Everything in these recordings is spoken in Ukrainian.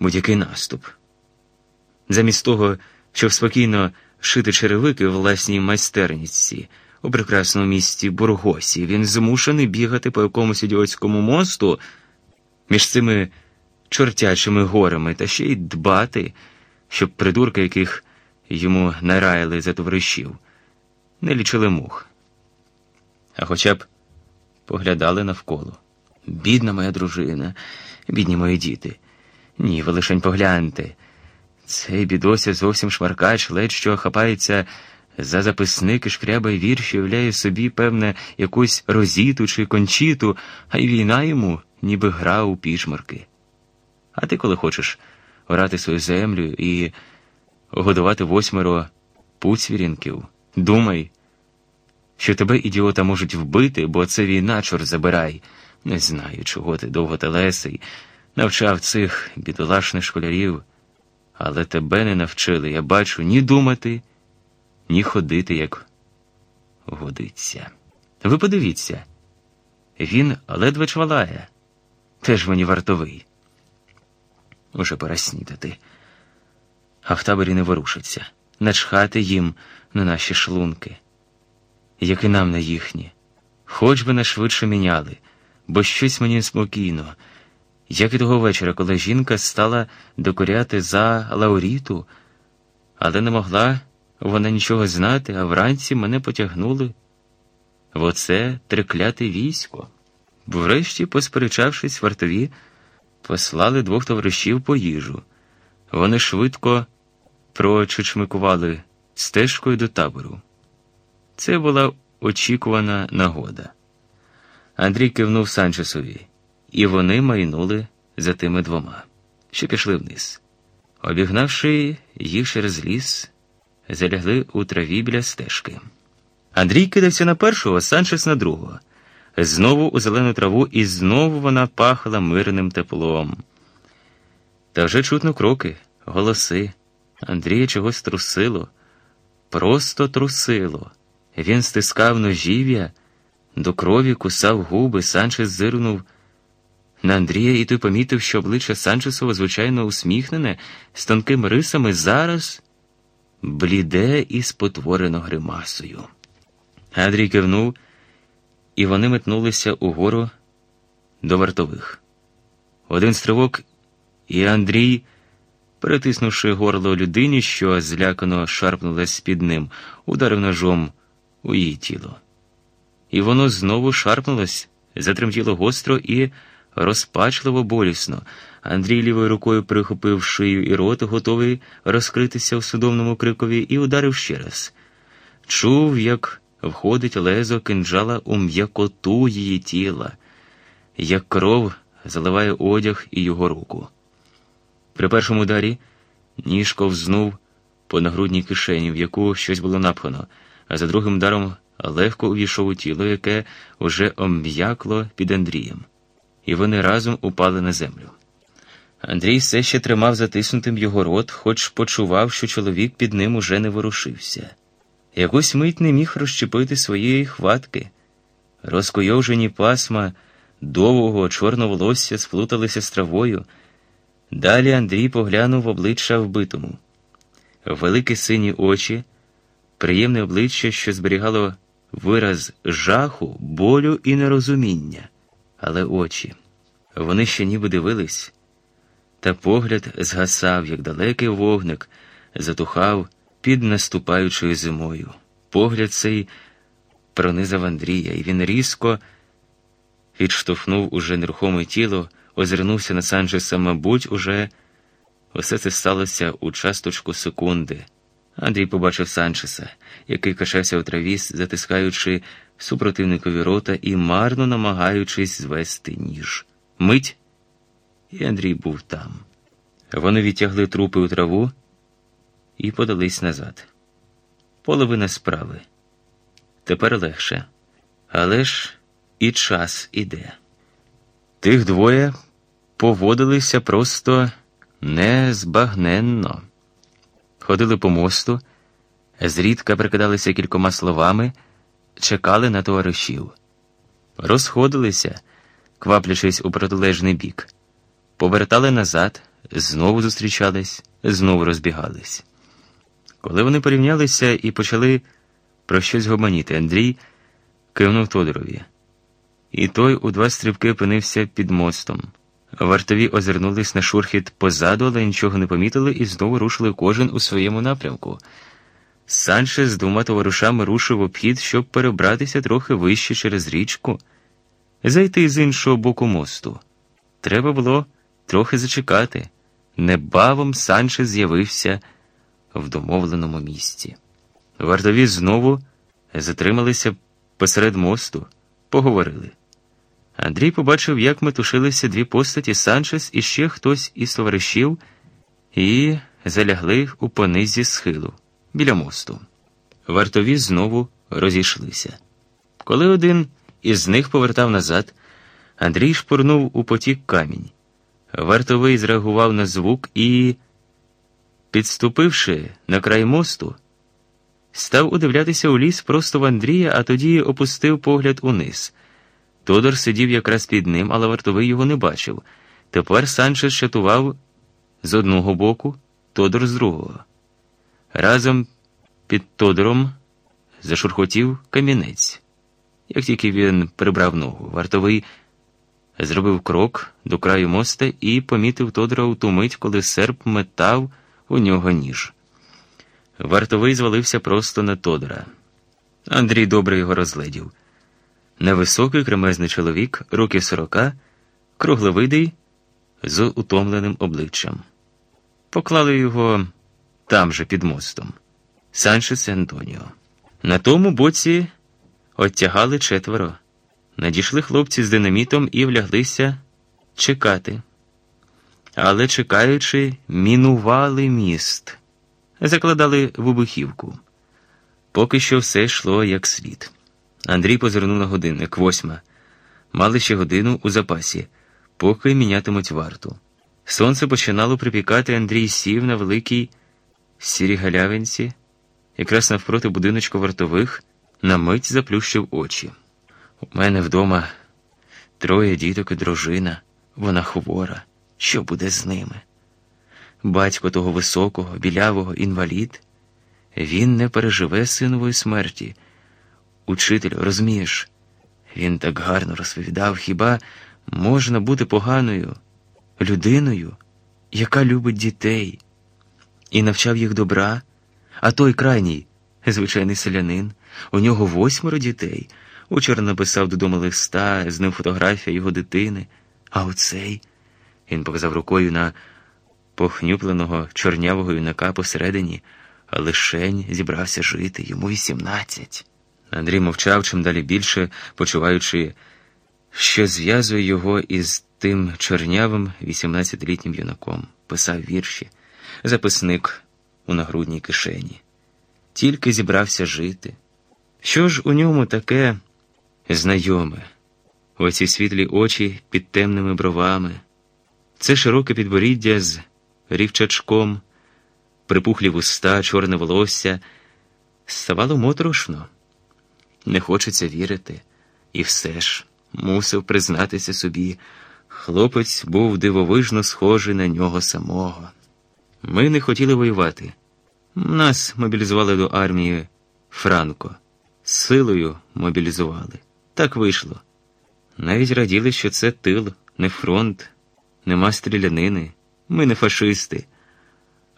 будь-який наступ. Замість того, щоб спокійно шити черевики в власній майстерніці у прекрасному місті Бургосі, він змушений бігати по якомусь ідіотському мосту між цими чортячими горами та ще й дбати, щоб придурки, яких йому нараяли за товаришів, не лічили мух. А хоча б поглядали навколо. Бідна моя дружина, бідні мої діти. Ні, ви лишень погляньте. Цей бідося зовсім шмаркач, ледь що хапається за записник і шкрябає вірші, являє собі, певне, якусь розіту чи кончіту, а й війна йому ніби гра у пішмарки. А ти, коли хочеш орати свою землю і годувати восьмеро пуцвірінків, думай, що тебе ідіота можуть вбити, бо це війна, чор забирай. Не знаю, чого ти довготелесий, навчав цих бідолашних школярів, але тебе не навчили, я бачу, ні думати, ні ходити, як годиться. Ви подивіться, він ледве чвалає, теж мені вартовий. Уже пора снідати. А в таборі не ворушиться, начхати їм на наші шлунки, як і нам на їхні. Хоч би нас швидше міняли, бо щось мені спокійно, як і того вечора, коли жінка стала докоряти за Лауріту, але не могла вона нічого знати, а вранці мене потягнули в оце трикляте військо. Врешті, посперечавшись, вартові послали двох товаришів по їжу. Вони швидко прочучмикували стежкою до табору. Це була очікувана нагода. Андрій кивнув Санчесові, і вони майнули за тими двома, що пішли вниз. Обігнавши їх через ліс, залягли у траві біля стежки. Андрій кидався на першого, Санчес на другого. Знову у зелену траву, і знову вона пахла мирним теплом. Та вже чутно кроки, голоси. Андрія чогось трусило, просто трусило. Він стискав ножів'я, до крові кусав губи, Санчес зирнув на Андрія, і той помітив, що обличчя Санчесова, звичайно, усміхнене, з тонкими рисами, зараз бліде і спотворено гримасою. Андрій кивнув, і вони метнулися угору до вартових. Один стрибок, і Андрій, перетиснувши горло людині, що злякано шарпнулась під ним, ударив ножом у її тіло. І воно знову шарпнулось, затремтіло гостро і розпачливо болісно. Андрій лівою рукою прихопив шию і рот, готовий розкритися у судомному крикові, і ударив ще раз. Чув, як входить лезо кинджала у м'якоту її тіла, як кров заливає одяг і його руку. При першому ударі ніж ковзнув по нагрудній кишені, в яку щось було напхано, а за другим ударом легко увійшов у тіло, яке уже ом'якло під Андрієм, і вони разом упали на землю. Андрій все ще тримав затиснутим його рот, хоч почував, що чоловік під ним уже не ворушився. Якусь мить не міг розчепити своєї хватки. Розкойовжені пасма довгого чорного волосся сплуталися з травою. Далі Андрій поглянув обличчя вбитому. Великі сині очі, приємне обличчя, що зберігало вираз жаху, болю і нерозуміння, але очі. Вони ще ніби дивились, та погляд згасав, як далекий вогник, затухав під наступаючою зимою. Погляд цей пронизав Андрія, і він різко відштовхнув уже нерухоме тіло, озирнувся на Санчеса, мабуть, уже усе це сталося у часточку секунди. Андрій побачив Санчеса, який качався у траві, затискаючи супротивникові рота і марно намагаючись звести ніж. Мить, і Андрій був там. Вони відтягли трупи у траву і подались назад. Половина справи. Тепер легше. Але ж і час іде. Тих двоє поводилися просто незбагненно. Ходили по мосту, зрідка прикидалися кількома словами, чекали на товаришів, розходилися, кваплячись у протилежний бік, повертали назад, знову зустрічались, знову розбігались. Коли вони порівнялися і почали про щось гомоніти, Андрій кивнув Тодорові. І той у два стрибки опинився під мостом. Вартові озирнулись на шурхіт позаду, але нічого не помітили і знову рушили кожен у своєму напрямку. Санчес з двома товаришами рушив обхід, щоб перебратися трохи вище через річку, зайти з іншого боку мосту. Треба було трохи зачекати. Небавом Санчес з'явився в домовленому місці. Вартові знову затрималися посеред мосту, поговорили. Андрій побачив, як метушилися дві постаті Санчес і ще хтось із товаришів, і залягли у понизі схилу біля мосту. Вартові знову розійшлися. Коли один із них повертав назад, Андрій шпурнув у потік камінь. Вартовий зреагував на звук і, підступивши на край мосту, став удивлятися у ліс просто в Андрія, а тоді опустив погляд униз. Тодор сидів якраз під ним, але вартовий його не бачив. Тепер Санчес шатував з одного боку, Тодор з другого. Разом під Тодором зашурхотів камінець. Як тільки він прибрав ногу, вартовий зробив крок до краю моста і помітив Тодора у ту мить, коли серп метав у нього ніж. Вартовий звалився просто на Тодора. Андрій добре його розгледів. Невисокий кремезний чоловік, років сорока, кругловидий, з утомленим обличчям. Поклали його там же під мостом. Санчес Антоніо. На тому боці оттягали четверо. Надійшли хлопці з динамітом і вляглися чекати. Але, чекаючи, мінували міст, закладали вибухівку. Поки що все йшло як слід. Андрій позирнув на годинник восьма. Мали ще годину у запасі, поки мінятимуть варту. Сонце починало припікати, Андрій сів на великій сірій галявинці, якраз навпроти будиночку вартових, на мить заплющив очі. У мене вдома троє діток і дружина, вона хвора. Що буде з ними? Батько того високого, білявого інвалід, він не переживе синової смерті. Учитель, розумієш, він так гарно розповідав, хіба можна бути поганою людиною, яка любить дітей, і навчав їх добра, а той крайній, звичайний селянин, у нього восьмеро дітей. Учора написав додому листа, з ним фотографія його дитини, а оцей він показав рукою на похнюпленого чорнявого юнака посередині, а лишень зібрався жити йому вісімнадцять. Андрій мовчав чим далі більше, почуваючи, що зв'язує його із тим чорнявим 18-літнім юнаком, писав вірші, записник у нагрудній кишені. Тільки зібрався жити. Що ж у ньому таке знайоме, оці світлі очі під темними бровами, це широке підборіддя з рівчачком, припухлі вуста, чорне волосся, ставало моторошно. Не хочеться вірити, і все ж мусив признатися собі. Хлопець був дивовижно схожий на нього самого. Ми не хотіли воювати. Нас мобілізували до армії Франко. Силою мобілізували. Так вийшло. Навіть раділи, що це тил, не фронт, нема стрілянини. Ми не фашисти.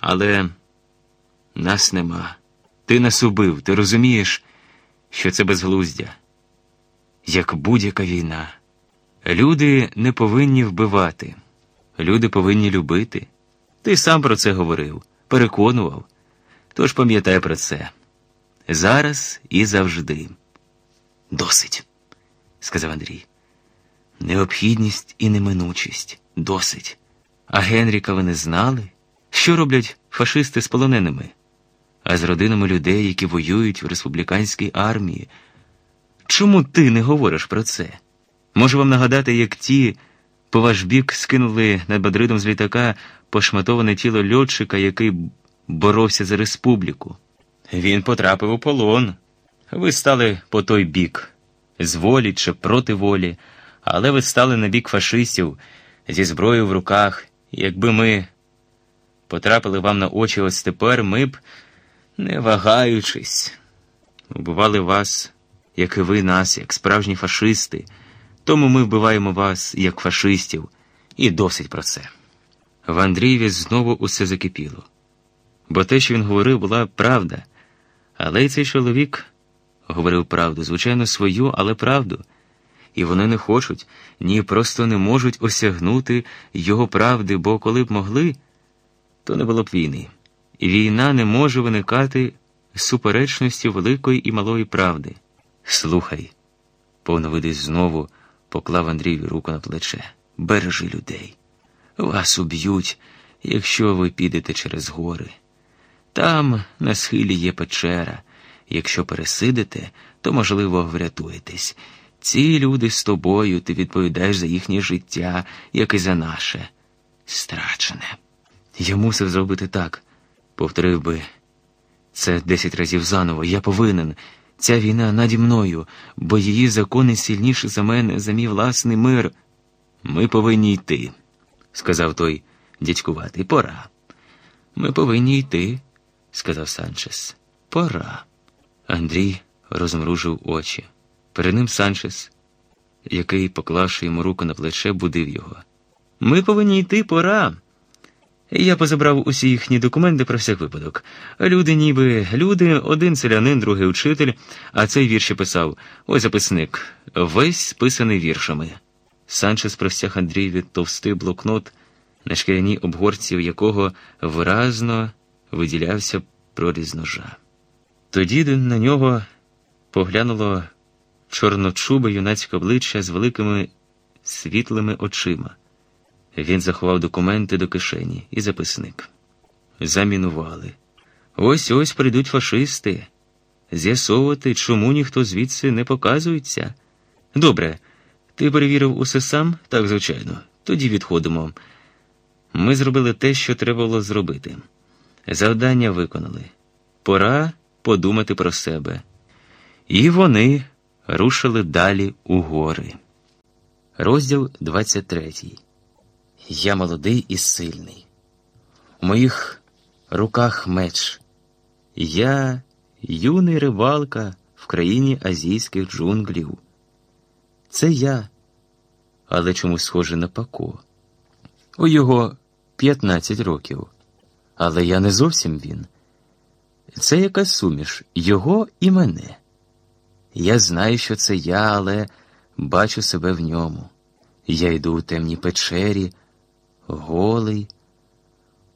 Але нас нема. Ти нас убив, ти розумієш? Що це безглуздя, як будь-яка війна. Люди не повинні вбивати, люди повинні любити. Ти сам про це говорив, переконував. Тож пам'ятай про це зараз і завжди. Досить, сказав Андрій. Необхідність і неминучість досить. А Генріка ви не знали, що роблять фашисти з полоненими? А з родинами людей, які воюють в республіканській армії. Чому ти не говориш про це? Можу вам нагадати, як ті по ваш бік скинули над Бадридом з літака пошматоване тіло льотчика, який боровся за республіку. Він потрапив у полон. Ви стали по той бік, з волі чи проти волі, але ви стали на бік фашистів зі зброєю в руках, якби ми потрапили вам на очі ось тепер, ми б, не вагаючись, вбивали вас, як і ви нас, як справжні фашисти. Тому ми вбиваємо вас, як фашистів, і досить про це. В Андрієві знову усе закипіло. Бо те, що він говорив, була правда. Але й цей чоловік говорив правду, звичайно, свою, але правду. І вони не хочуть, ні, просто не можуть осягнути його правди, бо коли б могли, то не було б війни. Війна не може виникати суперечності великої і малої правди. Слухай, повновидий знову поклав Андрію руку на плече. Бережи людей. Вас уб'ють, якщо ви підете через гори. Там на схилі є печера. Якщо пересидите, то, можливо, врятуєтесь. Ці люди з тобою, ти відповідаєш за їхнє життя, як і за наше. Страчене. Я мусив зробити так, повторив би це десять разів заново. Я повинен. Ця війна наді мною, бо її закони сильніші за мене, за мій власний мир. Ми повинні йти, сказав той дядькуватий. Пора. Ми повинні йти, сказав Санчес. Пора. Андрій розмружив очі. Перед ним Санчес, який, поклавши йому руку на плече, будив його. Ми повинні йти, пора. Я позабрав усі їхні документи про всяк випадок. Люди, ніби люди, один селянин, другий учитель, а цей вірші писав ось записник, весь списаний віршами. Санчес простяг Андрієві товстий блокнот, на шкіряній обгорці, в якого виразно виділявся проріз ножа. Тоді на нього поглянуло чорночубе юнацьке обличчя з великими світлими очима. Він заховав документи до кишені і записник. Замінували. Ось ось прийдуть фашисти. З'ясовувати, чому ніхто звідси не показується. Добре, ти перевірив усе сам? Так, звичайно. Тоді відходимо. Ми зробили те, що треба було зробити. Завдання виконали. Пора подумати про себе. І вони рушили далі у гори. Розділ 23 я молодий і сильний. У моїх руках меч. Я юний рибалка в країні азійських джунглів. Це я, але чомусь схоже на Пако. У його 15 років. Але я не зовсім він. Це якась суміш його і мене. Я знаю, що це я, але бачу себе в ньому. Я йду у темній печері голий,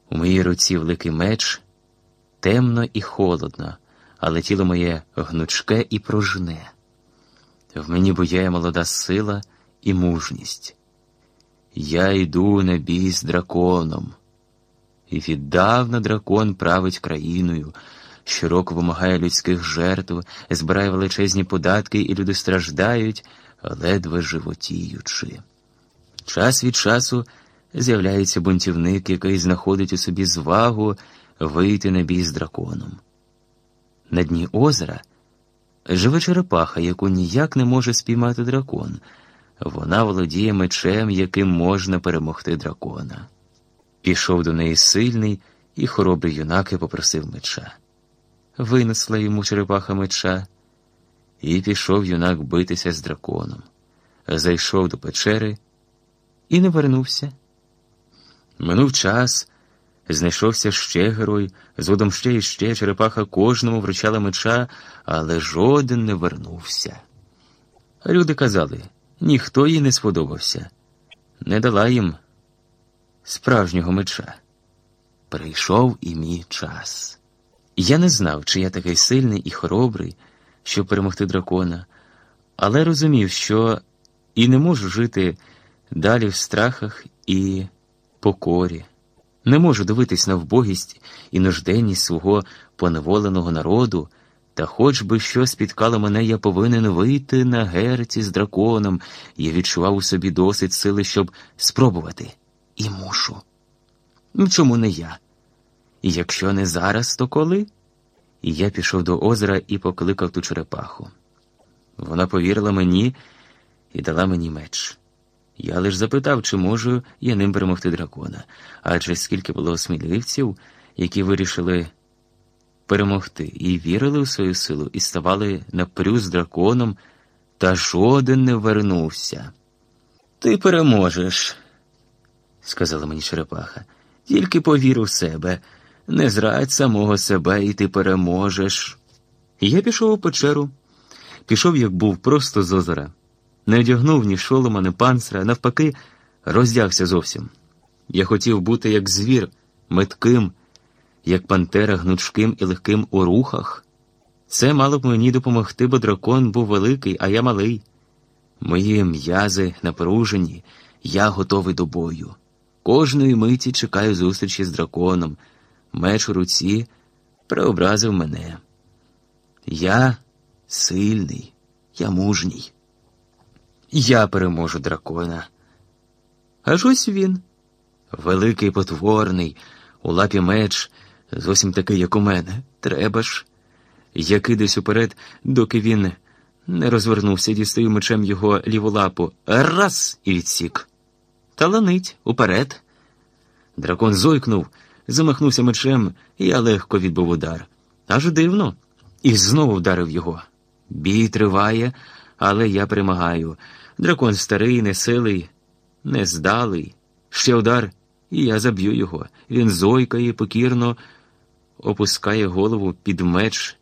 у моїй руці великий меч, темно і холодно, але тіло моє гнучке і пружне. В мені буяє молода сила і мужність. Я йду на бій з драконом, і віддавна дракон править країною, щороку вимагає людських жертв, збирає величезні податки, і люди страждають, ледве животіючи. Час від часу з'являється бунтівник, який знаходить у собі звагу вийти на бій з драконом. На дні озера живе черепаха, яку ніяк не може спіймати дракон. Вона володіє мечем, яким можна перемогти дракона. Пішов до неї сильний і хоробрий юнак і попросив меча. Винесла йому черепаха меча, і пішов юнак битися з драконом. Зайшов до печери і не вернувся. Минув час, знайшовся ще герой, згодом ще і ще черепаха кожному вручала меча, але жоден не вернувся. Люди казали, ніхто їй не сподобався, не дала їм справжнього меча. Прийшов і мій час. Я не знав, чи я такий сильний і хоробрий, щоб перемогти дракона, але розумів, що і не можу жити далі в страхах і покорі. Не можу дивитись на вбогість і нужденність свого поневоленого народу, та хоч би що спіткало мене, я повинен вийти на герці з драконом. Я відчував у собі досить сили, щоб спробувати. І мушу. Чому не я? Якщо не зараз, то коли? І я пішов до озера і покликав ту черепаху. Вона повірила мені і дала мені меч. Я лише запитав, чи можу я ним перемогти дракона, адже скільки було сміливців, які вирішили перемогти і вірили у свою силу, і ставали напрю з драконом, та жоден не вернувся. Ти переможеш, сказала мені черепаха. Тільки повір у себе, не зрадь самого себе, і ти переможеш. Я пішов у печеру, пішов, як був, просто з озера. Не одягнув ні шолома, ні панцира, а навпаки, роздягся зовсім. Я хотів бути як звір, метким, як пантера гнучким і легким у рухах. Це мало б мені допомогти, бо дракон був великий, а я малий. Мої м'язи напружені, я готовий до бою. Кожної миті чекаю зустрічі з драконом. Меч у руці преобразив мене. Я сильний, я мужній. Я переможу дракона. Аж ось він. Великий потворний, у лапі меч, зовсім такий, як у мене. Треба ж. Я кидаюсь уперед, доки він не розвернувся, дістаю мечем його ліву лапу. Раз і відсік. Таланить уперед. Дракон зойкнув, замахнувся мечем, і я легко відбув удар. Аж дивно. І знову вдарив його. Бій триває, але я перемагаю. Дракон старий, несилий, нездалий. Ще удар, і я заб'ю його. Він зойкає, покірно опускає голову під меч